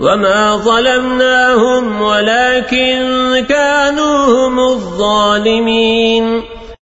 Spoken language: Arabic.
وما ظلمناهم ولكن كانوا هم الظالمين